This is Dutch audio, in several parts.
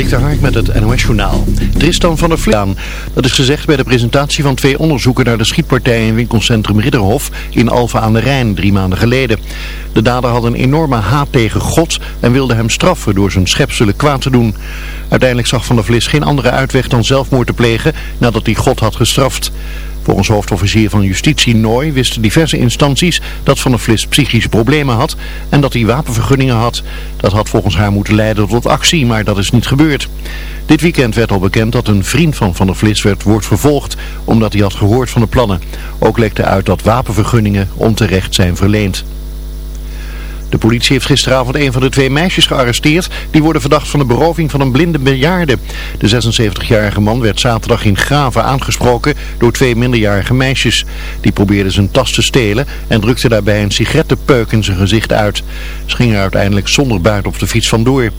Dik Hark met het NOS Journaal. Tristan van der Vlaan. Dat is gezegd bij de presentatie van twee onderzoeken naar de schietpartij in winkelcentrum Ridderhof in Alphen aan de Rijn drie maanden geleden. De dader had een enorme haat tegen God en wilde hem straffen door zijn schepselen kwaad te doen. Uiteindelijk zag Van der Vlis geen andere uitweg dan zelfmoord te plegen nadat hij God had gestraft. Volgens hoofdofficier van justitie Nooy wisten diverse instanties dat Van der Vlis psychische problemen had en dat hij wapenvergunningen had. Dat had volgens haar moeten leiden tot actie, maar dat is niet gebeurd. Dit weekend werd al bekend dat een vriend van Van der Vlis werd, wordt vervolgd omdat hij had gehoord van de plannen. Ook lekte uit dat wapenvergunningen onterecht zijn verleend. De politie heeft gisteravond een van de twee meisjes gearresteerd. Die worden verdacht van de beroving van een blinde bejaarde. De 76-jarige man werd zaterdag in Graven aangesproken door twee minderjarige meisjes. Die probeerden zijn tas te stelen en drukte daarbij een sigarettenpeuk in zijn gezicht uit. Ze gingen er uiteindelijk zonder buit op de fiets vandoor.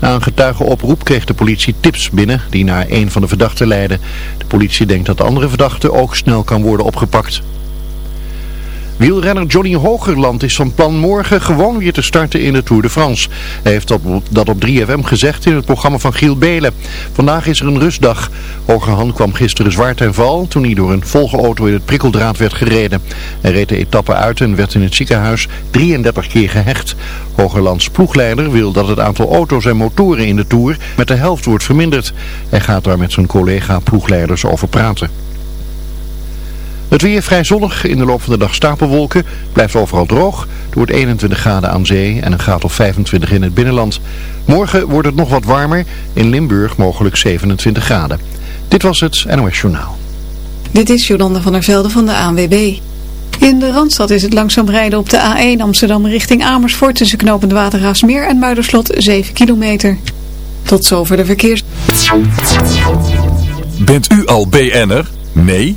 Na een getuigenoproep kreeg de politie tips binnen die naar een van de verdachten leidden. De politie denkt dat de andere verdachte ook snel kan worden opgepakt. Wielrenner Johnny Hogerland is van plan morgen gewoon weer te starten in de Tour de France. Hij heeft dat op 3FM gezegd in het programma van Giel Belen. Vandaag is er een rustdag. Hogerland kwam gisteren zwaar ten val toen hij door een volgeauto in het prikkeldraad werd gereden. Hij reed de etappe uit en werd in het ziekenhuis 33 keer gehecht. Hogerlands ploegleider wil dat het aantal auto's en motoren in de Tour met de helft wordt verminderd. Hij gaat daar met zijn collega ploegleiders over praten. Het weer vrij zonnig, in de loop van de dag stapelwolken, blijft overal droog. Er wordt 21 graden aan zee en een graad of 25 in het binnenland. Morgen wordt het nog wat warmer, in Limburg mogelijk 27 graden. Dit was het NOS Journaal. Dit is Jolanda van der Velde van de ANWB. In de Randstad is het langzaam rijden op de A1 Amsterdam richting Amersfoort tussen knopend Watergraafsmeer en Muiderslot 7 kilometer. Tot zover de verkeers. Bent u al BN'er? Nee?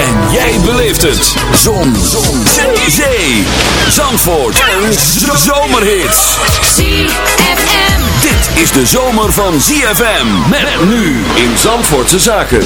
En jij beleeft het. Zon. Zon. Zee. Zee. Zandvoort. En zomerhits. ZFM. Dit is de zomer van ZFM. Met nu in Zandvoortse Zaken.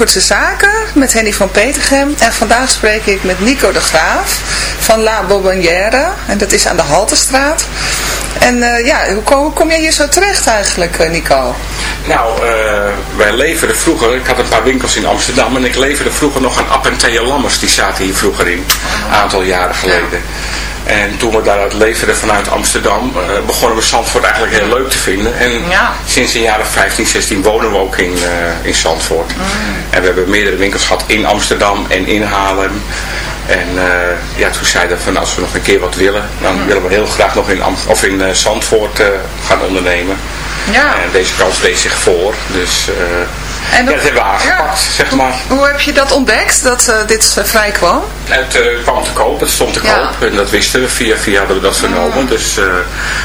Zandvoortse Zaken met Henny van Petergem. En vandaag spreek ik met Nico de Graaf van La Bobonnière. En dat is aan de Haltestraat. En eh, ja, hoe kom, hoe jij hier zo terecht eigenlijk, eh, Nico? Nou, eh, wij leverden vroeger, ik had een paar winkels in Amsterdam en ik leverde vroeger nog aan App en Thea Lammers, die zaten hier vroeger in, een aantal jaren geleden. En toen we daaruit leverden vanuit Amsterdam, eh, begonnen we Zandvoort eigenlijk heel leuk te vinden. En Ja. sinds een jaar of 15, 16 wonen we ook in, eh, in Zandvoort. Mm. En we hebben meerdere winkels gehad in Amsterdam en in Haarlem. En eh, ja, toen zeiden we van als we nog een keer wat willen, dan Mm. willen we heel graag nog in, Am of in Zandvoort gaan ondernemen. Ja. En deze kans deed zich voor. Dus En ja, dat hebben we aangepakt, ja. zeg maar. Hoe heb je dat ontdekt, dat eh, dit vrij kwam? Het eh, kwam te koop, het stond te Ja. koop. En dat wisten we, via via hadden we dat vernomen. Dus eh,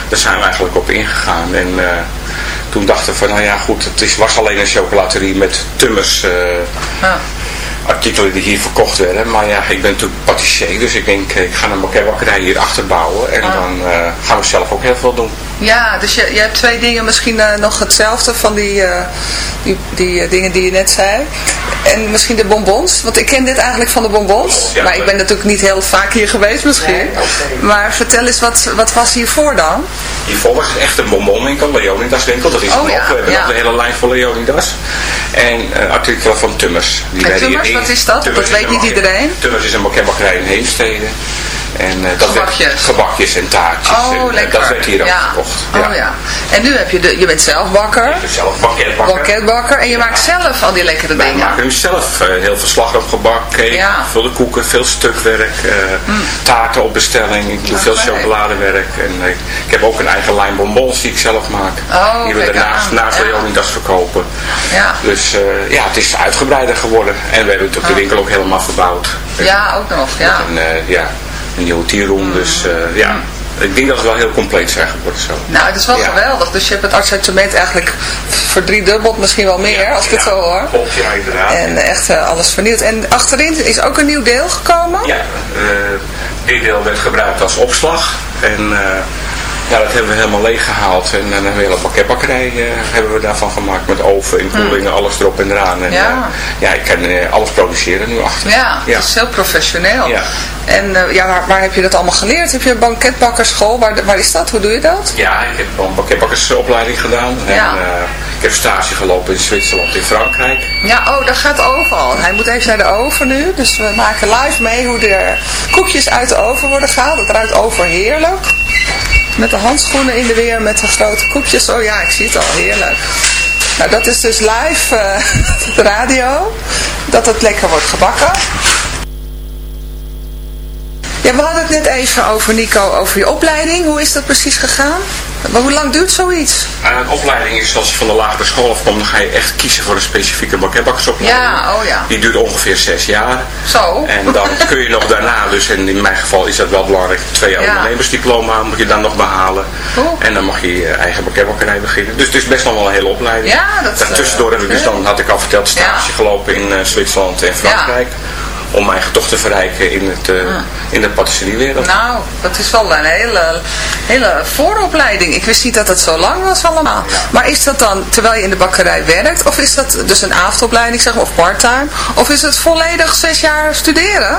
daar zijn we eigenlijk op ingegaan. En toen dachten we van, nou ja goed, het is, was alleen een chocolaterie met tummers Ja. artikelen die hier verkocht werden. Maar ja, ik ben natuurlijk patissier, dus ik denk, ik ga een bakkerij hier achter bouwen. En Ah. dan gaan we zelf ook heel veel doen. Ja, dus je, je hebt twee dingen, misschien eh, nog hetzelfde van die, eh, die, die eh, dingen die je net zei. En misschien de bonbons, want ik ken dit eigenlijk van de bonbons. Ja, maar ik ben natuurlijk niet heel vaak hier geweest misschien. Maar vertel eens, wat, wat was hiervoor dan? Hiervoor was het echt een bonbonwinkel, Leonidas winkel. Dat is Oh ja. We hebben ja. ook de hele lijn van Leonidas. En eh, artikelen van Tummers. Die En Tummers, wat is dat? Tummers Dat weet niet een- iedereen. Tummers is een bakkerij in Heemstede. En, eh, dat Gebakjes. Werd, gebakjes en taartjes. Oh, en, eh, lekker. Dat werd hier ook ja. gekocht. Oh ja. En nu heb je de, je bent zelf bakker, Ik ben zelf banketbakker en je maakt zelf al die lekkere Wij dingen. maken nu zelf eh, heel veel slagroomgebak, cake, veel koeken, veel stukwerk, eh, taarten op bestelling. Ik doe veel Oké. chocoladewerk. En eh, ik heb ook een eigen lijn bonbons die ik zelf maak. Oh, die we daarnaast naast. Leonidas verkopen. Ja. Dus ja, het is uitgebreider geworden. En we hebben natuurlijk de winkel ook helemaal verbouwd. Ja, ook nog, ja. Eh, ja, een nieuwe tierroom. Dus eh, ja, ik denk dat we wel heel compleet zijn geworden zo. Nou, het is wel Ja. geweldig. Dus je hebt het assortiment eigenlijk verdriedubbeld, misschien wel meer, als ik het Ja, zo hoor. Klopt, ja, inderdaad. En echt eh, alles vernieuwd. En achterin is ook een nieuw deel gekomen. Ja, eh, dit deel werd gebruikt als opslag. En ja, dat hebben we helemaal leeg gehaald. En dan een hele pakketbakkerij eh, hebben we daarvan gemaakt. Met oven, inkoelingen, alles erop en eraan. En. Ja. eh, ja, ik kan eh, alles produceren nu achter. Ja, ja. het is heel professioneel. Ja. En ja, waar, waar heb je dat allemaal geleerd? Heb je een banketbakkerschool? Waar, waar is dat? Hoe doe je dat? Ja, ik heb een pakketbakkersopleiding gedaan. En, Ja. Heb stage gelopen in Zwitserland, in Frankrijk. Ja, oh, daar gaat de oven al. Hij moet even naar de oven nu. Dus we maken live mee hoe de koekjes uit de oven worden gehaald. Het ruikt overheerlijk. Met de handschoenen in de weer, met de grote koekjes. Oh ja, ik zie het al, heerlijk. Nou, dat is dus live op de radio. Dat het lekker wordt gebakken. Ja, we hadden het net even over, Nico, over je opleiding. Hoe is dat precies gegaan? Maar hoe lang duurt zoiets? Een opleiding is als je van de lagere school afkomt, dan ga je echt kiezen voor een specifieke bakkebakkersopleiding. Ja, oh ja. Die duurt ongeveer zes jaar. Zo. En dan kun je nog daarna, dus en in mijn geval is dat wel belangrijk, twee jaar Ja. ondernemersdiploma moet je dan nog behalen. En dan mag je je eigen bakkebakkerij beginnen. Dus het is best nog wel een hele opleiding. Ja, dat, eh, Daartussendoor heb ik dus dan, had ik al verteld, stage Ja. gelopen in eh, Zwitserland en Frankrijk. Om mijn toch te verrijken in, het, eh, in de patisseriewereld. Nou, dat is wel een hele, hele vooropleiding. Ik wist niet dat het zo lang was allemaal. Maar is dat dan terwijl je in de bakkerij werkt? Of is dat dus een avondopleiding, zeg maar, of parttime? Of is het volledig zes jaar studeren?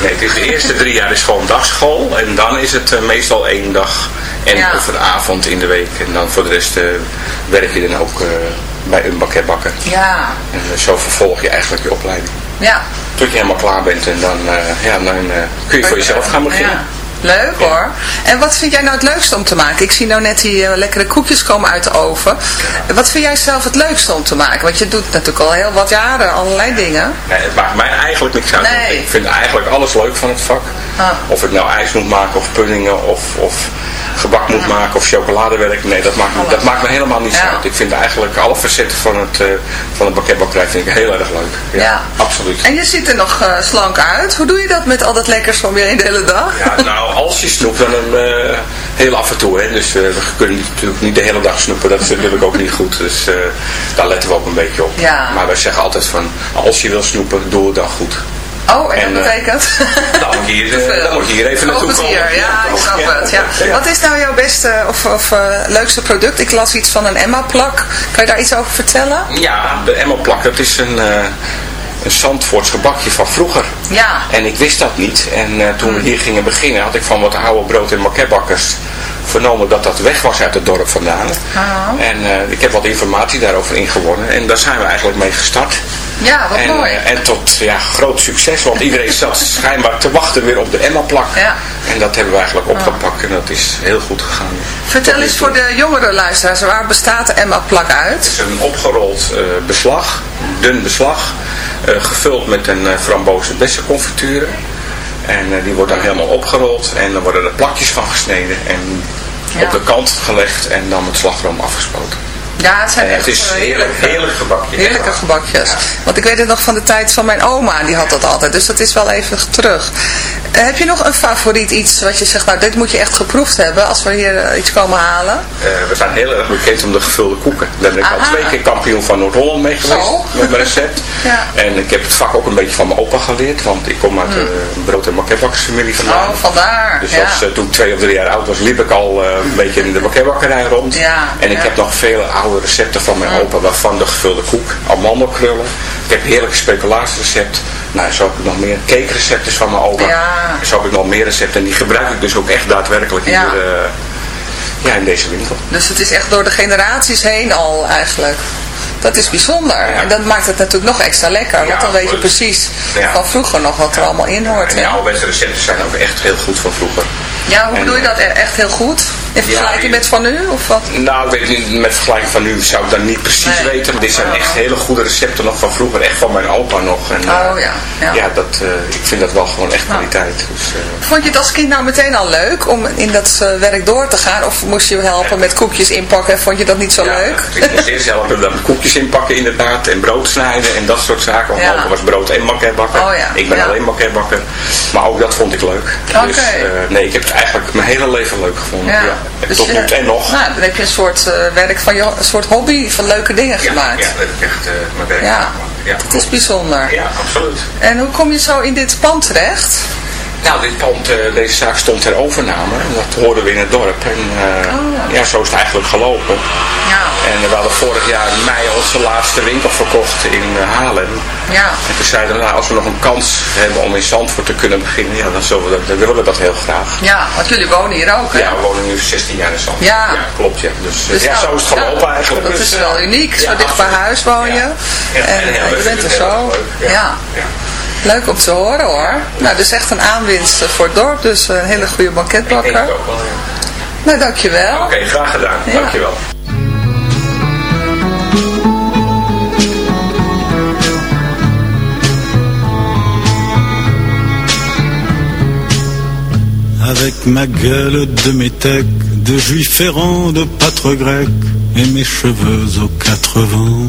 Nee, het is de eerste drie jaar is gewoon dagschool. En dan is het eh, meestal één dag en Ja. of een avond in de week. En dan voor de rest eh, werk je dan ook bij een bakketbakker. Ja, En zo vervolg je eigenlijk je opleiding. Ja. Tot je helemaal klaar bent en dan, eh, ja, dan eh, kun je voor jezelf gaan beginnen. Ja. Leuk hoor. En wat vind jij nou het leukste om te maken? Ik zie nou net die eh, lekkere koekjes komen uit de oven. Wat vind jij zelf het leukste om te maken? Want je doet natuurlijk al heel wat jaren allerlei dingen. Nee, het maakt mij eigenlijk niks uit. Nee. Ik vind eigenlijk alles leuk van het vak. Ah. Of ik nou ijs moet maken of puddingen of, of gebak moet maken of chocoladewerk. Nee, dat maakt, me- dat maakt me helemaal niet Ja. uit. Ik vind eigenlijk alle facetten van het, van het bakketbakkerij vind ik heel erg leuk. Ja. Absoluut. En je ziet er nog eh, slank uit. Hoe doe je dat met al dat lekkers van weer in de hele dag? Ja, nou, als je snoept, dan eh, heel af en toe. Hè. Dus eh, we kunnen natuurlijk niet de hele dag snoepen. Dat is natuurlijk ook niet goed. Dus eh, daar letten we ook een beetje op. Ja. Maar wij zeggen altijd van, als je wil snoepen, doe het dan goed. Oh, en dat En, eh, betekent? Dan moet je hier, dan moet je hier even naartoe komen. hier, ja, ik snap het. Ja. Wat is nou jouw beste of, of leukste product? Ik las iets van een Emma-plak. Kan je daar iets over vertellen? Ja, de Emmelplak, dat is een, een Zandvoorts gebakje van vroeger. Ja. En ik wist dat niet. En eh, toen we hier gingen beginnen, had ik van wat oude brood- en makkebakkers vernomen dat dat weg was uit het dorp vandaan. Ah. En eh, ik heb wat informatie daarover ingewonnen. En daar zijn we eigenlijk mee gestart. Ja, wat en, mooi. eh, en tot ja, groot succes, want iedereen zat schijnbaar te wachten weer op de Emma-plak. Ja. En dat hebben we eigenlijk opgepakt en dat is heel goed gegaan. Vertel eens voor de jongere luisteraars, waar bestaat de Emma-plak uit? Het is een opgerold eh, beslag, dun beslag, eh, gevuld met een uh, frambozen bessenconfiture. En die wordt dan helemaal opgerold en dan worden er plakjes van gesneden en Ja. op de kant gelegd en dan met slagroom afgespoten. Ja, het zijn En het echt is eh, heerlijk, heerlijk gebakje. Heerlijke gebakjes. Ja. Want ik weet het nog van de tijd van mijn oma, die had dat altijd. Dus dat is wel even terug. Eh, heb je nog een favoriet iets wat je zegt, nou dit moet je echt geproefd hebben als we hier eh, iets komen halen? Eh, we zijn heel erg bekend om de gevulde koeken. Daar ben ik al twee keer kampioen van Noord-Holland mee geweest Zo. met mijn recept. Ja. En ik heb het vak ook een beetje van mijn opa geleerd, want ik kom uit Hmm. een brood- en makkebakkersfamilie vandaan. Oh, vandaar. Dus als, eh, toen ik twee of drie jaar oud was, liep ik al eh, een beetje in de bakkebakkerij rond. Ja, en ik heb nog vele oude recepten van mijn opa, waarvan de gevulde koek, amandelkrullen. Ik heb heerlijke speculaatsrecept. Nou, zo heb ik nog meer cakerecepten van mijn opa. Ja. Zo heb ik nog meer recepten en die gebruik ik dus ook echt daadwerkelijk Ja. hier eh, ja, in deze winkel. Dus het is echt door de generaties heen al eigenlijk. Dat is bijzonder. En dat maakt het natuurlijk nog extra lekker. Want dan weet je precies van vroeger nog wat er allemaal in hoort. En hè? ouderwetse recepten zijn ook echt heel goed van vroeger. Ja, hoe En, bedoel je dat? E- Echt heel goed? In vergelijking met van nu? Of wat? Nou, ik weet niet, met vergelijking van nu zou ik dat niet precies Nee. weten. Maar dit zijn echt hele goede recepten nog van vroeger. Echt van mijn opa nog. En, eh, Oh, ja, ja. dat, eh, ik vind dat wel gewoon echt kwaliteit. Dus, eh, Vond je het als kind nou meteen al leuk om in dat eh, werk door te gaan? Of moest je helpen met koekjes inpakken en vond je dat niet zo ja, leuk? Ik moest eerst helpen met koekjes inpakken inderdaad. En brood snijden en dat soort zaken. Want Ja. was brood en makkerbakker. Oh, ja. Ik ben alleen makkerbakker. Maar ook dat vond ik leuk. Oké. Dus eh, nee, ik heb het eigenlijk mijn hele leven leuk gevonden. Ja. Ja. Dus Tot nu en nog. Nou, dan heb je een soort eh, werk van je, een soort hobby van leuke dingen Ja, gemaakt. ja, dat heb ik echt eh, mijn werk Ja. gemaakt. Ja, Het is bijzonder. Ja, absoluut. En hoe kom je zo in dit pand terecht? Nou, dit pand, eh, deze zaak stond ter overname. Dat hoorden we in het dorp. En eh, Oh. ja, zo is het eigenlijk gelopen. Ja. En we hadden vorig jaar in mei onze laatste winkel verkocht in eh, Haarlem. Ja. En toen zeiden we, nou, als we nog een kans hebben om in Zandvoort te kunnen beginnen, ja, dan, zullen we dat, dan willen we dat heel graag. Ja, want jullie wonen hier ook, hè? Ja, we wonen nu 16 jaar in Zandvoort. Ja. klopt, ja. Dus, eh, Dus ja, nou, zo is het gelopen ja, eigenlijk. Dat Dus, is eh, wel uniek. Zo dicht bij huis woon je. En, en eh, je bent er zo. Ja. Leuk om te horen hoor. Nou, dus echt een aanwinst eh, voor het dorp. Dus een hele goede Ik denk banketbakker. het ook wel, ja. Nou, dankjewel. Oké, graag gedaan. Ja. Dankjewel. Avec ma gueule de métèque, de juif errant, de pâtre grec, et mes cheveux aux quatre vents.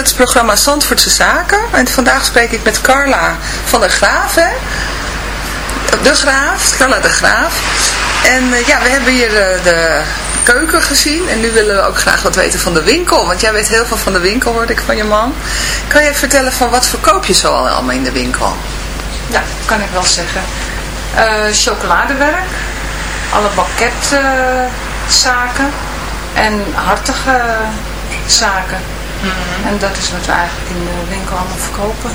Het programma Zandvoortse Zaken. En vandaag spreek ik met Carla van der Graaf, hè? De Graaf, Carla de Graaf. En eh, ja, we hebben hier eh, de keuken gezien. En nu willen we ook graag wat weten van de winkel. Want jij weet heel veel van de winkel, hoorde ik van je man. Kan je vertellen van wat verkoop je zo al allemaal in de winkel? Ja, kan ik wel zeggen. Eh, chocoladewerk, alle banketzaken en hartige zaken. En dat is wat we eigenlijk in de winkel allemaal verkopen.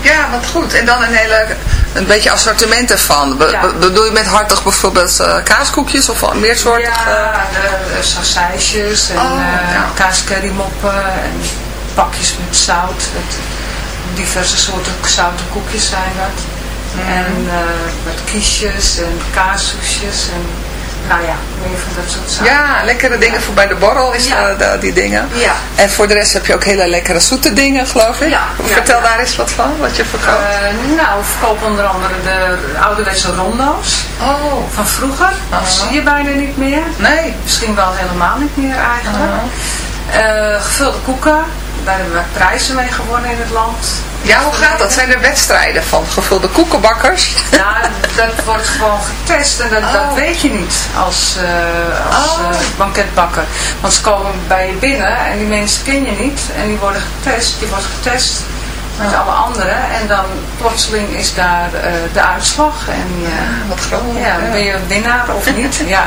Ja, wat goed. En dan een hele, een beetje assortiment ervan. Be- Ja. be- bedoel je met hartig bijvoorbeeld eh, kaaskoekjes of meer soorten? Ja, de, de sausijsjes en Oh, eh ja. kaascurrymoppen en pakjes met zout. Het, diverse soorten zoute koekjes zijn dat. Mhm. En eh, wat kiesjes en kaassoesjes en nou ja, meer van dat soort zaken. Ja, lekkere dingen voor bij de borrel is Ja. die dingen. Ja. En voor de rest heb je ook hele lekkere zoete dingen, geloof ik. Ja, Vertel daar eens wat van, wat je verkoopt. Eh, nou, we verkopen onder andere de ouderwetse rondo's oh, van vroeger. Dat zie je bijna niet meer. nee. Misschien wel helemaal niet meer eigenlijk. Eh, gevulde koeken, daar hebben we prijzen mee gewonnen in het land. Ja, hoe gaat dat? Zijn er wedstrijden van gevulde koekenbakkers? Ja, dat wordt gewoon getest en dat, dat Oh. weet je niet als, eh, als Oh. eh, banketbakker. Want ze komen bij je binnen en die mensen ken je niet en die worden getest. Je wordt getest met alle anderen en dan plotseling is daar eh, de uitslag. En eh, Wat grappig. ja, ben je winnaar of niet? Ja.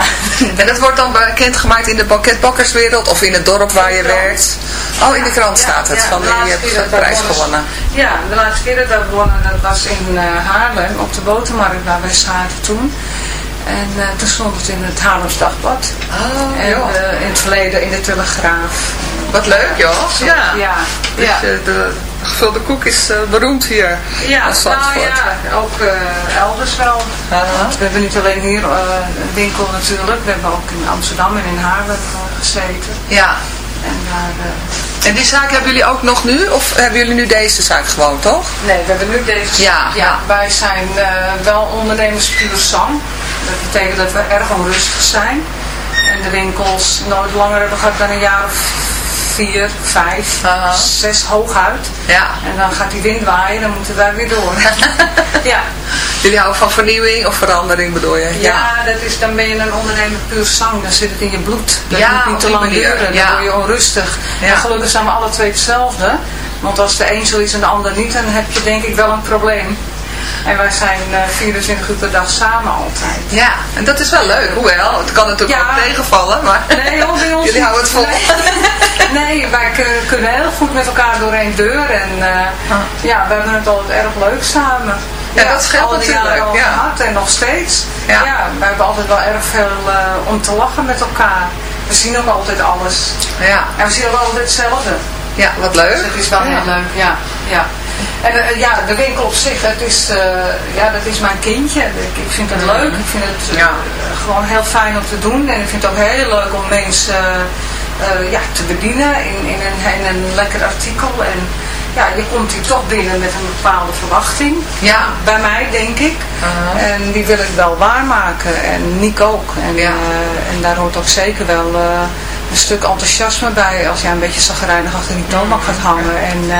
En dat wordt dan bekendgemaakt in de banketbakkerswereld of in het dorp waar je werkt? Oh, in de krant staat het, van je hebt de wij prijs wonnen- gewonnen. Ja, de laatste keer dat we wonnen, dat was in eh, Haarlem, op de botermarkt waar wij zaten toen. En eh, toen stond het in het Haarlems Dagblad. Oh, en eh, in het verleden in de Telegraaf. Wat leuk, joh. Ja. Ja, Dus ja. eh, de gevulde koek is eh, beroemd hier Ja, nou ja, ook eh, elders wel. We hebben niet alleen hier eh, een winkel natuurlijk, we hebben ook in Amsterdam en in Haarlem gezeten. Ja. En daar, En die zaak hebben jullie ook nog nu? Of hebben jullie nu deze zaak gewoon, toch? Nee, we hebben nu deze. Ja, ja. wij zijn wel ondernemers puur. Dat betekent dat we erg onrustig zijn. En de winkels nooit langer hebben gehad dan een jaar of vier, vijf, zes hooguit. Ja. En dan gaat die wind waaien, dan moeten wij weer door. ja. Jullie houden van vernieuwing of verandering bedoel je? Ja, dat is, dan ben je een ondernemer puur zang. Dan zit het in je bloed. Dat Ja, moet niet te lang manier, duren. Dan ja. word je onrustig. Ja. En gelukkig zijn we alle twee hetzelfde. Want als de een zo is en de ander niet, dan heb je denk ik wel een probleem. En wij zijn eh 24 uur per dag samen altijd. Ja, en dat is wel leuk. Hoewel, het kan natuurlijk Ja. ook tegenvallen, maar Nee, hoor, bij ons jullie houden het vol. Nee, nee, wij kun- kunnen heel goed met elkaar door één deur. En eh, ja, we hebben het altijd erg leuk samen. Ja, dat scheelt natuurlijk, al ja. gehad en nog steeds. Ja. Ja. we hebben altijd wel erg veel eh, om te lachen met elkaar. We zien ook altijd alles. Ja, En we zien ook altijd hetzelfde. ja wat leuk. Dus het is wel heel leuk, ja. ja. En eh, ja, de winkel op zich, dat is, eh, ja, dat is mijn kindje. Ik, ik vind het leuk. Ik vind het eh, Ja. gewoon heel fijn om te doen. En ik vind het ook heel leuk om mensen ja, te bedienen in, in, een, in een lekker artikel. En ja, je komt hier toch binnen met een bepaalde verwachting. Ja. Bij mij, denk ik. Aha. En die wil ik wel waarmaken. En Nick ook. En, Ja. en daar hoort ook zeker wel een stuk enthousiasme bij. Als jij een beetje zagrijnig achter die toonbank gaat hangen. En,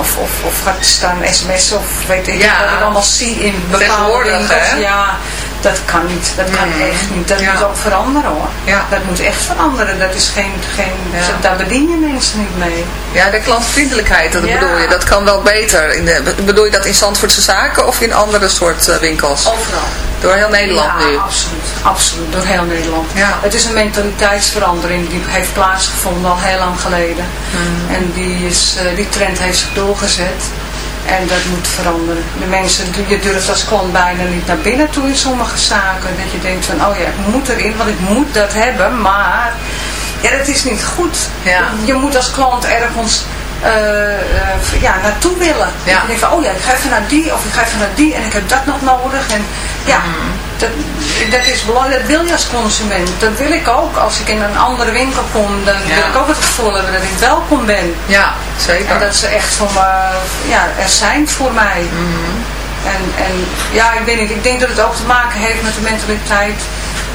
of, of, of gaat staan sms of weet ik Ja. wat ik allemaal zie in bepaalde winkels. hè? Ja, dat kan niet. Dat kan echt niet. Dat Ja. moet ook veranderen hoor. Ja. Dat moet echt veranderen. Dat is geen, geen, Ja. daar bedien je mensen niet mee. Ja, de klantvriendelijkheid, dat bedoel je. Dat kan wel beter. In de, bedoel je dat in Zandvoortse zaken of in andere soort eh, winkels? Overal. Door heel Nederland nu. absoluut. Absoluut, door heel Nederland. Ja. Het is een mentaliteitsverandering die heeft plaatsgevonden al heel lang geleden. Hmm. En die, is, eh, die trend heeft zich doorgezet. En dat moet veranderen. De mensen, je durft als klant bijna niet naar binnen toe in sommige zaken. Dat je denkt van, oh ja, ik moet erin, want ik moet dat hebben. Maar, ja, dat is niet goed. Ja. Je moet als klant ergens eh, eh, ja, naartoe willen. Ja. Je denkt van, oh ja, ik ga even naar die of ik ga even naar die en ik heb dat nog nodig. En ja, Mm. dat, dat is belangrijk. Dat wil je als consument. Dat wil ik ook. Als ik in een andere winkel kom, dan Ja. wil ik ook het gevoel hebben dat ik welkom ben. Ja, zeker. En dat ze echt voor me, ja, er zijn voor mij. En, en ja, ik weet niet, ik denk dat het ook te maken heeft met de mentaliteit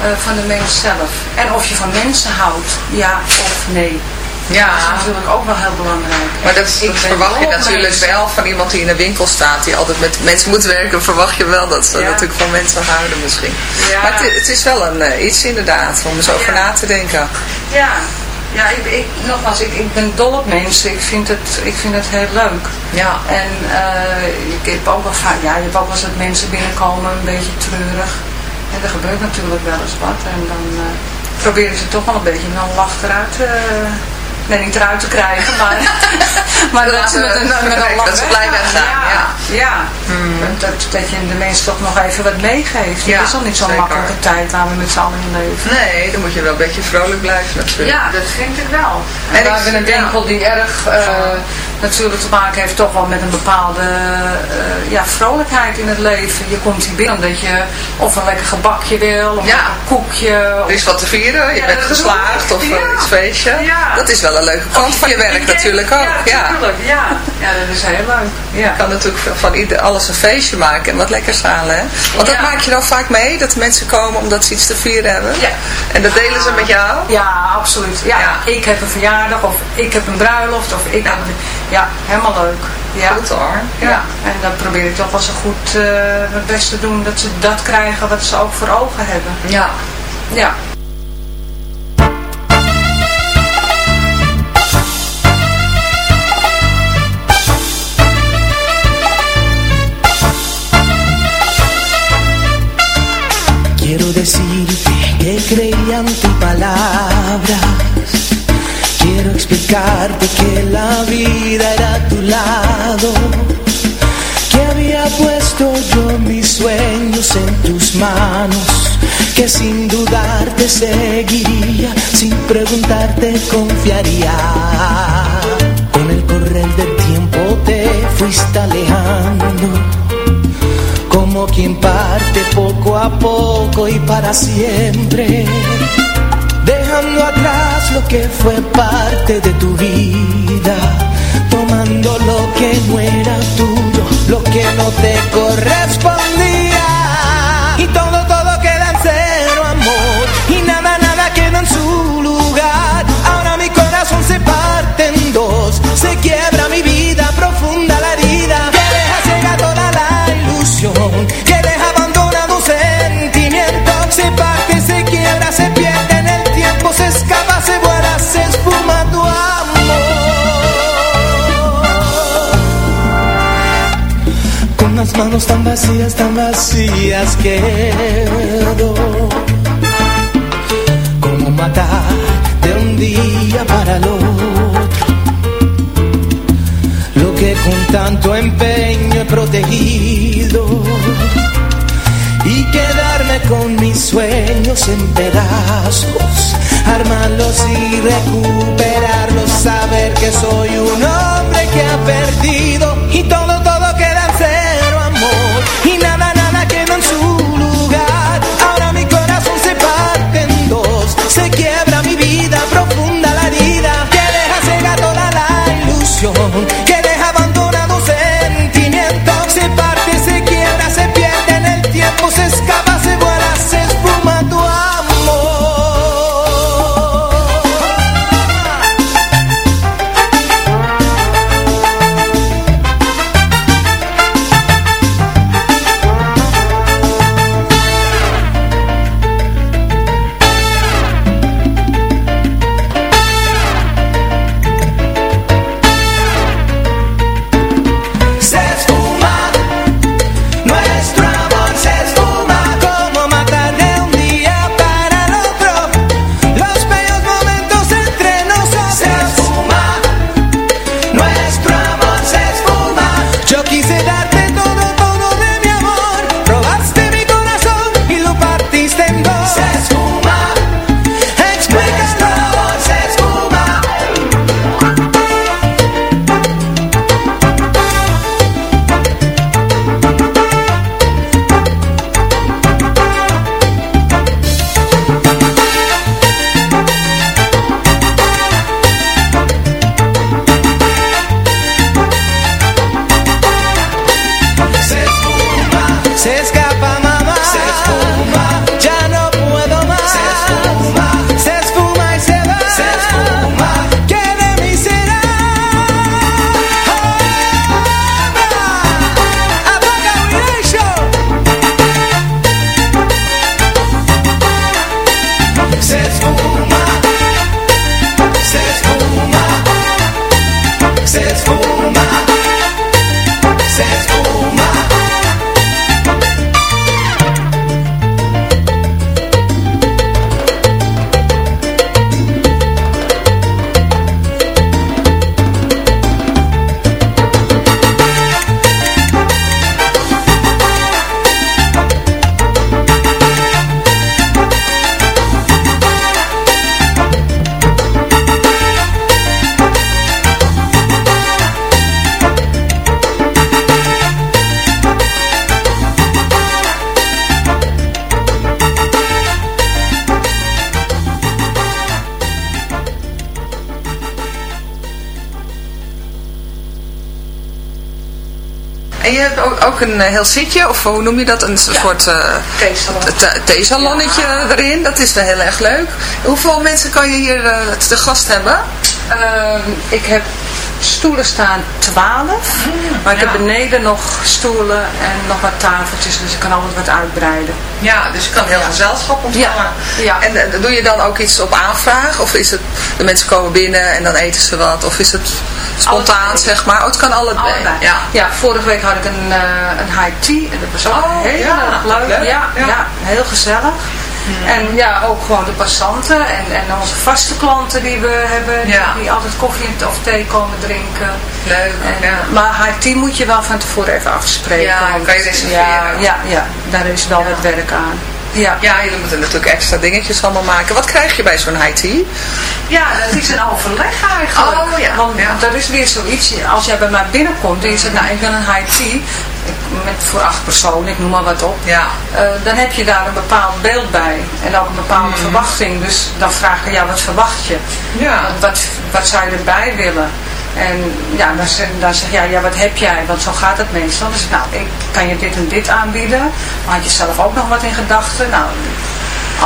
eh, van de mens zelf. En of je van mensen houdt, ja of nee. Ja. Dat is natuurlijk ook wel heel belangrijk. Maar dat, verwacht je natuurlijk wel van iemand die in een winkel staat, die altijd met mensen moet werken, verwacht je wel dat ze Ja. natuurlijk van mensen houden misschien. Ja. Maar het, het is wel een, eh, iets inderdaad, om eens over Ja. na te denken. Ja, ja ik, ik, nogmaals, ik, ik ben dol op mensen. Ik vind het, ik vind het heel leuk. Ja. En eh, ik heb ook wel vaak, ja, je hebt ook wel eens dat mensen binnenkomen een beetje treurig. En er gebeurt natuurlijk wel eens wat. En dan eh, proberen ze toch wel een beetje een lach eruit te... Nee, niet eruit te krijgen, maar, maar dat ze met een, met een lach Dat ze blij weggaan. weggaan, ja. Ja, dat, dat je de mensen toch nog even wat meegeeft. Ja, het is al niet zo'n makkelijke tijd waar we met z'n allen in leven. Nee, dan moet je wel een beetje vrolijk blijven natuurlijk. Ja, dat vind ik wel. En, En we hebben een winkel die erg eh, natuurlijk te maken heeft toch wel met een bepaalde eh, ja, vrolijkheid in het leven. Je komt hier binnen omdat je of een lekker gebakje wil, of Ja. een koekje. Of... Er is wat te vieren, je Ja, bent dat geslaagd of eh, iets feestje. Ja. Dat is wel een leuke kant van je werk natuurlijk ook. Ja, Ja. natuurlijk. Ja. ja, dat is heel leuk. Ja. Je kan natuurlijk van ieder, alles een feestje maken en wat lekkers halen. Hè? Want dat maak je dan vaak mee, dat mensen komen omdat ze iets te vieren hebben. Ja. En dat delen ze met jou. Ja, absoluut. Ja. Ik heb een verjaardag of ik heb een bruiloft of ik Ja. heb... Ja, helemaal leuk. Ja. Goed hoor. Ja. en dan probeer ik toch wel zo goed eh, mijn best te doen dat ze dat krijgen wat ze ook voor ogen hebben. Ja. Ja. Quiero decirte que creía en tus palabras. Quiero explicarte que la vida era a tu lado. Que había puesto yo mis sueños en tus manos. Que sin dudar te seguiría, sin preguntarte confiaría. Con el correr del tiempo te fuiste alejando quien parte poco a poco y para siempre, dejando atrás lo que fue parte de tu vida, tomando lo que no era tuyo, lo que no te correspondía. Y todo, todo queda en cero, amor, y nada, nada queda en su lugar. Ahora mi corazón se parte en dos, se quiebra mi manos tan vacías, tan vacías quedo. Como matar de un día para el otro. Lo que con tanto empeño he protegido. Y quedarme con mis sueños en pedazos, armarlos y recuperarlos, saber que soy un hombre que ha perdido. Y todo, todo queda en y nada, nada queda en su lugar. Ahora mi corazón se parte en dos, se quiebra mi vida, profunda la herida, que deja ciega toda la ilusión, je hebt ook, een eh, heel zitje, of hoe noem je dat? Een soort uh, theesalonnetje erin. Dat is wel heel erg leuk. Hoeveel mensen kan je hier uh, te gast hebben? Ehm, ik heb stoelen staan 12. maar ik heb beneden nog stoelen en nog wat tafeltjes. Dus ik kan altijd wat uitbreiden. Ja, dus je kan heel gezelschap ontvangen. Ja. ja. En uh, doe je dan ook iets op aanvraag? Of is het, de mensen komen binnen en dan eten ze wat? Of is het spontaan, zeg maar? Oh, het kan allebei. allebei. Ja. ja, vorige week had ik een, uh, een high tea. En dat was ook oh, heel erg leuk. leuk. Ja, ja. heel gezellig. En ja, ook gewoon de passanten en, en onze vaste klanten die we hebben, ja. die, die, altijd koffie of thee komen drinken. Leuk, en, ja. Maar high tea moet je wel van tevoren even afspreken. Ja, want, kan je reserveren. Ja, ja, ja, daar is wel wat werk aan. Ja. ja, je moet er natuurlijk extra dingetjes allemaal maken. Wat krijg je bij zo'n high tea? Ja, het is een overleg eigenlijk. Oh, ja. Want ja. dat is weer zoiets, als jij bij mij binnenkomt en je zegt, nou ik wil een high tea, met, voor acht personen, ik noem maar wat op. Ja. Uh, dan heb je daar een bepaald beeld bij. En ook een bepaalde Mhm. verwachting. Dus dan vraag je, ja wat verwacht je? Ja. Wat, wat zou je erbij willen? En ja, dan zeg, dan zeg je, ja, ja, wat heb jij? Want zo gaat het meestal. Dus nou, ik kan je dit en dit aanbieden. Maar had je zelf ook nog wat in gedachten? Nou,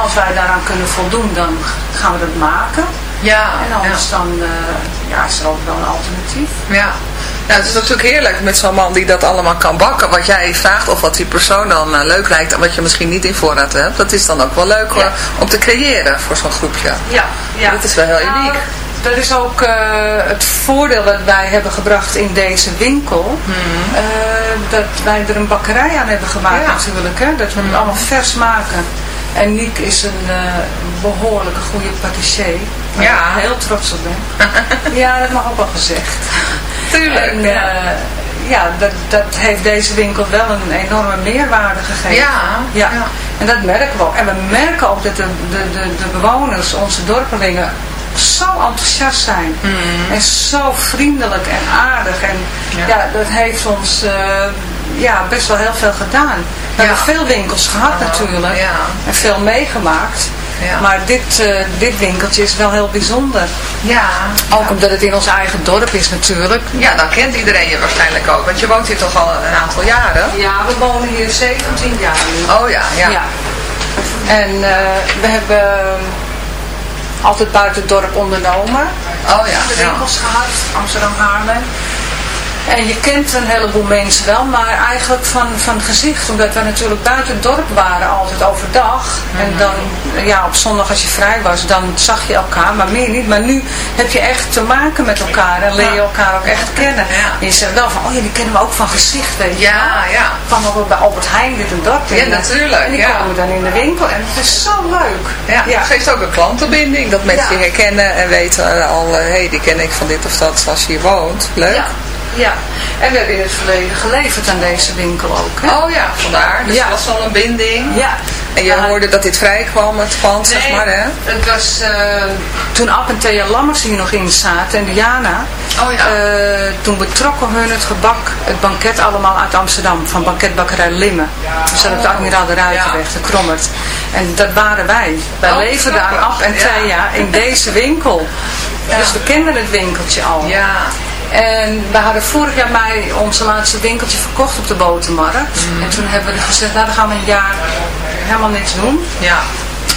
als wij daaraan kunnen voldoen, dan gaan we dat maken. Ja. En anders ja. dan, uh, ja, is er ook wel een alternatief. Ja. Nou, het is natuurlijk heerlijk met zo'n man die dat allemaal kan bakken. Wat jij vraagt of wat die persoon dan uh, leuk lijkt en wat je misschien niet in voorraad hebt. Dat is dan ook wel leuk ja. om te creëren voor zo'n groepje. Ja, ja. Dat is wel heel uniek. Nou, dat is ook uh, het voordeel dat wij hebben gebracht in deze winkel. Hmm. Mm. Uh, dat wij er een bakkerij aan hebben gemaakt ja. natuurlijk. Hè? Dat we het mm. allemaal vers maken. En Niek is een uh, behoorlijke goede patissier. Waar ja. ik heel trots op ben. ja, dat mag ook wel gezegd. Tuurlijk. En, ja, ja dat, dat heeft deze winkel wel een enorme meerwaarde gegeven. Ja, ja. ja. En dat merken we ook. En we merken ook dat de, de, de, de bewoners, onze dorpelingen, zo enthousiast zijn. Mm. En zo vriendelijk en aardig. En ja, ja dat heeft ons uh, ja, best wel heel veel gedaan. We ja. hebben veel winkels gehad oh, natuurlijk. Ja. En veel meegemaakt. Maar dit, uh, dit winkeltje is wel heel bijzonder. Ja. Ook omdat het in ons eigen dorp is natuurlijk. Ja, dan kent iedereen je waarschijnlijk ook. Want je woont hier toch al een aantal jaren? Ja, we wonen hier 17 jaar nu. Oh ja, ja. ja. En uh, we hebben altijd buiten het dorp ondernomen. Oh ja. De winkels ja. gehad, Amsterdam Haarlem. En je kent een heleboel mensen wel, maar eigenlijk van, van gezicht. Omdat we natuurlijk buiten het dorp waren, altijd overdag. Mm -hmm. En dan, ja, op zondag als je vrij was, dan zag je elkaar, maar meer niet. Maar nu heb je echt te maken met elkaar en leer je elkaar ook echt kennen. Ja. En je zegt wel van, oh ja, die kennen we ook van gezicht, weet je Ja, ja. Van ook bij Albert Heijn dit en dat. Ja, natuurlijk. En die ja. komen dan in de winkel en het is zo leuk. Ja, ja. het geeft ook een klantenbinding, dat mensen je herkennen en weten al, hé, hey, die ken ik van dit of dat als je hier woont. Leuk. Ja. Ja, en we hebben in het verleden geleverd aan deze winkel ook. Hè? Oh ja, vandaar. Dus ja. er was al een binding. Ja. En je hoorde dat dit vrij kwam, het pand, nee, zeg maar, hè? het was uh, toen Ab en Thea Lammers hier nog in zaten en Diana. Oh ja. Uh, toen betrokken hun het gebak, het banket allemaal uit Amsterdam, van banketbakkerij Limme. Dus dat op de Admiraal de Ruitenweg, ja. de Krommert. En dat waren wij. Wij oh, leverden aan Ab en Thea ja. in deze winkel. Ja. Dus we kenden het winkeltje al. Ja. En we hadden vorig jaar mei onze laatste winkeltje verkocht op de botermarkt. Mm. En toen hebben we gezegd, nou dan gaan we een jaar helemaal niks doen. Ja.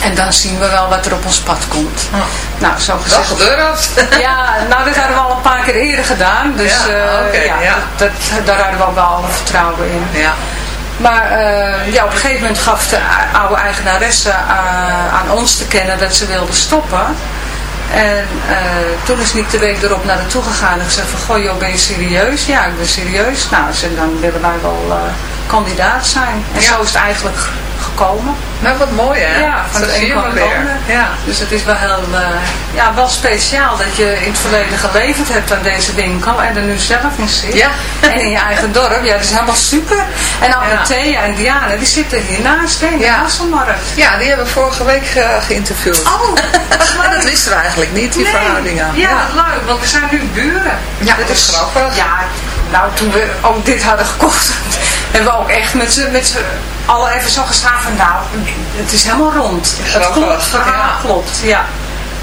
En dan zien we wel wat er op ons pad komt. Oh. Nou, zo gezegd. Dat gebeurt. ja, nou dat hadden we al een paar keer eerder gedaan. Dus ja, uh, okay, ja, ja. Dat, dat, daar hadden we ook wel vertrouwen in. Ja. Maar uh, ja, op een gegeven moment gaf de oude eigenaresse uh, aan ons te kennen dat ze wilde stoppen. En uh, toen is Nick de week erop naar naartoe gegaan en gezegd van, goh joh, ben je serieus? Ja, ik ben serieus. Nou, ze, dan willen wij wel uh, kandidaat zijn. En ja. zo is het eigenlijk gekomen. Nou, wat mooi hè? Ja, van dat het ander. Ja. Dus het is wel heel, uh, ja, wel speciaal dat je in het verleden geleverd hebt aan deze winkel en er nu zelf in zit. Ja. En in je eigen dorp. Ja, dat is helemaal super. En ja. Thea en Diana, die zitten hiernaast in de Hasselmarkt. Ja, die hebben we vorige week ge geïnterviewd. Oh, en dat wisten we eigenlijk niet, die nee. verhoudingen. Ja, ja, leuk, want we zijn nu buren. Ja, dat is grappig. Ja, nou toen we ook dit hadden gekocht, hebben we ook echt met z'n allen even zo gestaan van nou, het is helemaal rond. Het klopt, verhaal ja. klopt, ja.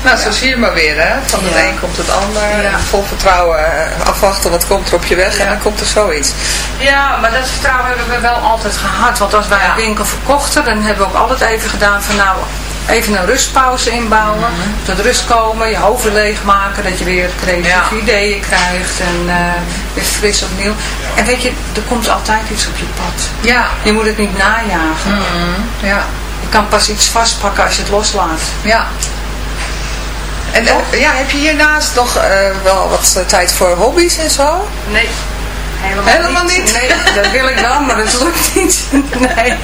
Nou, zo zie je maar weer, hè. Van het Ja. een komt het ander. Ja. Vol vertrouwen afwachten wat komt er op je weg. En dan komt er zoiets. Ja, maar dat vertrouwen hebben we wel altijd gehad. Want als wij een winkel verkochten, dan hebben we ook altijd even gedaan van nou, even een rustpauze inbouwen. Tot rust komen, je hoofd leegmaken, dat je weer creatieve ideeën krijgt en eh, weer fris opnieuw. En weet je, er komt altijd iets op je pad. Ja. Je moet het niet najagen. Ja. Je kan pas iets vastpakken als je het loslaat. Ja. En eh, ja, heb je hiernaast nog eh, wel wat tijd voor hobby's en zo? Nee. Helemaal, Helemaal niet? Nee, dat wil ik wel, maar dat lukt niet. Nee,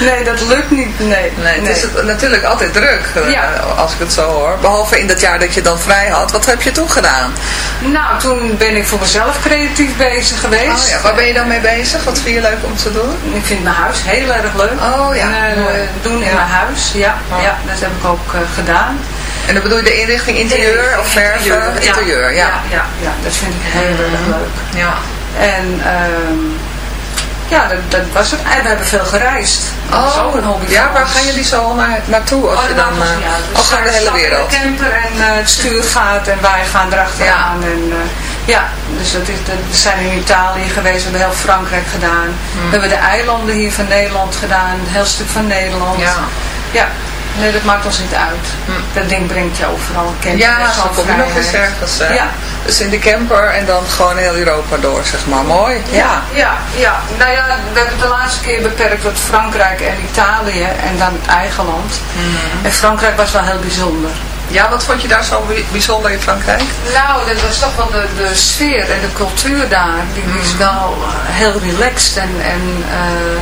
nee dat lukt niet. Nee, Nee, het is het natuurlijk altijd druk, eh, Ja. als ik het zo hoor. Behalve in dat jaar dat je dan vrij had. Wat heb je toen gedaan? Nou, toen ben ik voor mezelf creatief bezig geweest. Oh ja, waar ben je dan mee bezig? Wat vind je leuk om te doen? Ik vind mijn huis heel erg leuk. Oh ja, En, eh, doen in Ja. mijn huis, ja, ja, dat heb ik ook eh, gedaan. En dan bedoel je de inrichting interieur of verven? Interieur, ja. Ja, ja, ja, dat vind ik heel erg leuk. Ja. En ehm, ja, dat, dat was het. En we hebben veel gereisd. Dat is ook een hobby Oh, ja, waar gaan jullie zo naar, naartoe als Oh, je dan... dus, eh, ja, dus naar de hele wereld? de camper en eh, het stuur gaat en wij gaan erachteraan. En, eh, ja, dus dat is, dat, we zijn in Italië geweest, we hebben heel Frankrijk gedaan. Hmm. We hebben de eilanden hier van Nederland gedaan, een heel stuk van Nederland. Ja. Ja, nee, dat maakt ons niet uit. Dat ding brengt je overal. Hmm. Ja, zo kom je nog eens ergens. Ja. Dus in de camper en dan gewoon heel Europa door, zeg maar. Mooi. Ja, ja, ja. Nou ja, we hebben de laatste keer beperkt tot Frankrijk en Italië en dan het eigen land. En Frankrijk was wel heel bijzonder. Ja, wat vond je daar zo bij- bijzonder in Frankrijk? Nou, dat was toch wel de, de sfeer en de cultuur daar. Die is wel eh, heel relaxed. En, en eh,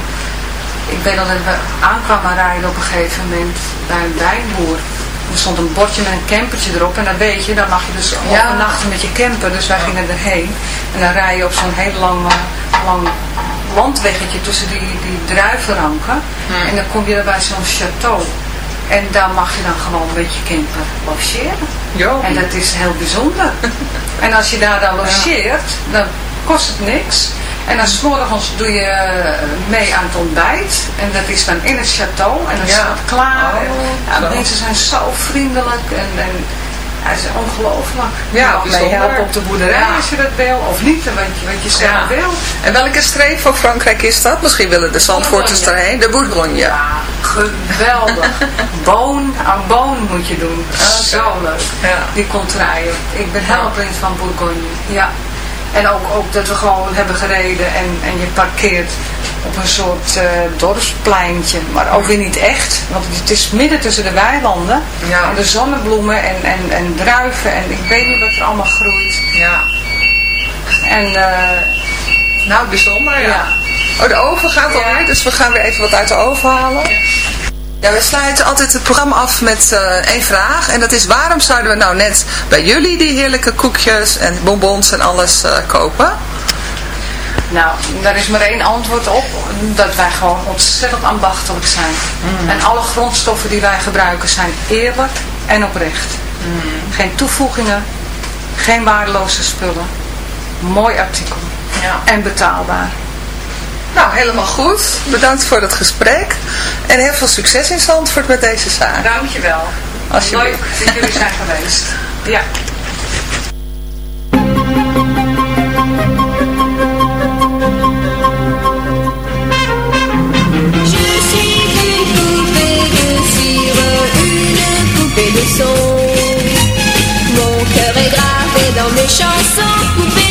ik weet al dat we aankwamen rijden op een gegeven moment bij een wijnboer. Er stond een bordje met een campertje erop. En dan weet je, dan mag je dus Ja. overnachten met je camper. Dus wij gingen erheen. En dan rij je op zo'n heel lang, lang landweggetje tussen die, die druivenranken. En dan kom je er bij zo'n château. En daar mag je dan gewoon met je camper logeren. Jo. En dat is heel bijzonder. en als je daar dan logeert, dan kost het niks. En dan 's morgens doe je eh, mee aan het ontbijt. En dat is dan in het château. En dan Ja. staat het klaar. Oh, en, ja, zo. de mensen zijn zo vriendelijk. En, en ja, het is ongelooflijk. Ja, helpen op de boerderij Ja. als je dat wil. Of niet, wat je, wat je zelf Ja. wil. En welke streek van Frankrijk is dat? Misschien willen de Zandvoorters daarheen. De Bourgogne. Ja, geweldig. Boon aan boon moet je doen. Zo leuk. Ja. Die contraien. Ik ben helemaal van Bourgogne. Ja. En ook, ook dat we gewoon hebben gereden en, en je parkeert op een soort eh, dorpspleintje. Maar ook weer niet echt. Want het is midden tussen de weilanden. Ja. En de zonnebloemen en, en, en druiven. En ik weet niet wat er allemaal groeit. Ja. En eh, Nou, bijzonder, ja. Ja. Oh, de oven gaat alweer, dus we gaan weer even wat uit de oven halen. Ja, we sluiten altijd het programma af met eh, één vraag. En dat is, waarom zouden we nou net bij jullie die heerlijke koekjes en bonbons en alles eh, kopen? Nou, daar is maar één antwoord op. Dat wij gewoon ontzettend ambachtelijk zijn. En alle grondstoffen die wij gebruiken zijn eerlijk en oprecht. Geen toevoegingen, geen waardeloze spullen. Mooi artikel. Ja. En betaalbaar. Nou, helemaal goed. Bedankt voor het gesprek. En heel veel succes in Zandvoort met deze zaak. Dankjewel. Alsjeblieft. Leuk dat jullie zijn geweest. Ja. Mon cœur est gravé dans mes chansons,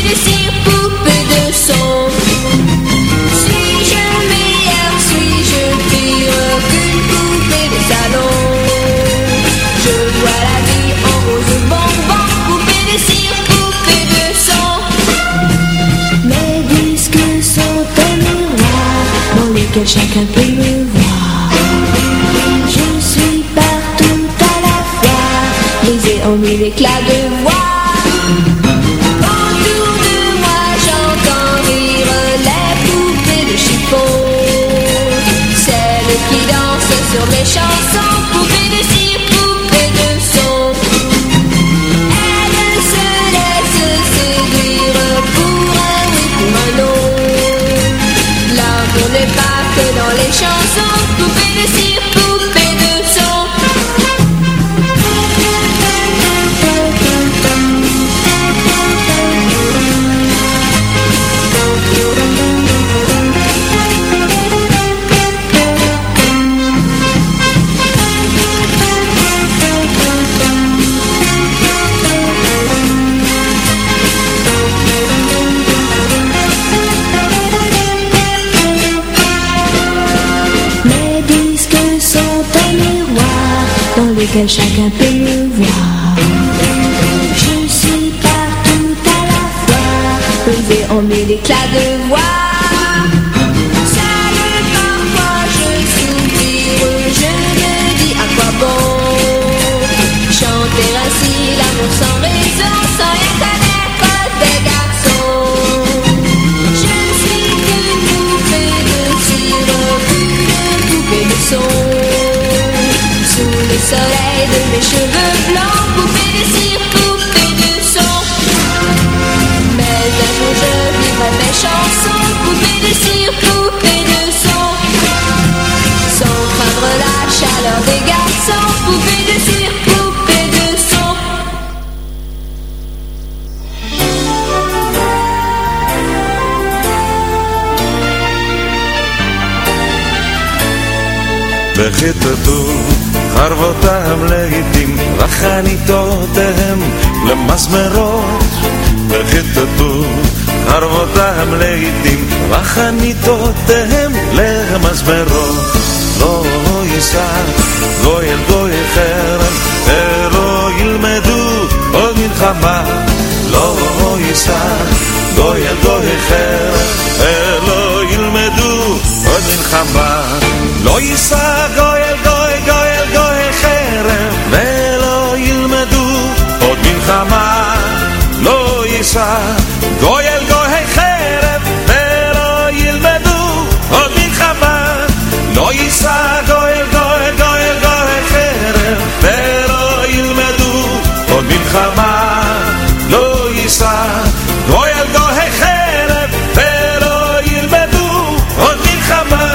lequel chacun peut me voir. Je suis partout à la fois, levé en mille éclats de וכיתתו חרבותם לעתים וחניתותיהם למזמרות וכיתתו חרבותם לעתים וחניתותיהם למזמרות לא יישא גוי אל גוי חרם ולא ילמדו עוד מלחמה לא יישא גוי אל גוי חרם ולא ילמדו עוד מלחמה לא יישא לא יישא גוי אל גוי חרם ולא ילמדו עוד מלחמה לא יישא גוי אל גוי גוי אל גוי חרם ולא ילמדו עוד מלחמה לא יישא גוי אל גוי חרם ולא ילמדו עוד מלחמה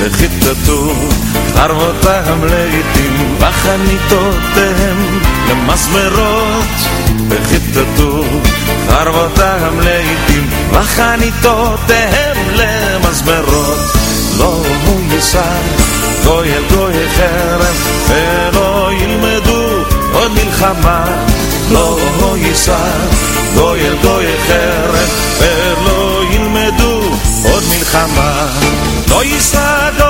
וכיתתו חרבותם לעתים וחניתותיהם למזמרות וכיתתו חרבותם לעתים וחניתותיהם למזמרות לא יישא גוי אל גוי חרם ולא ילמדו עוד מלחמה לא יישא גוי אל גוי חרם ולא ילמדו עוד מלחמה לא יישא גוי אל גוי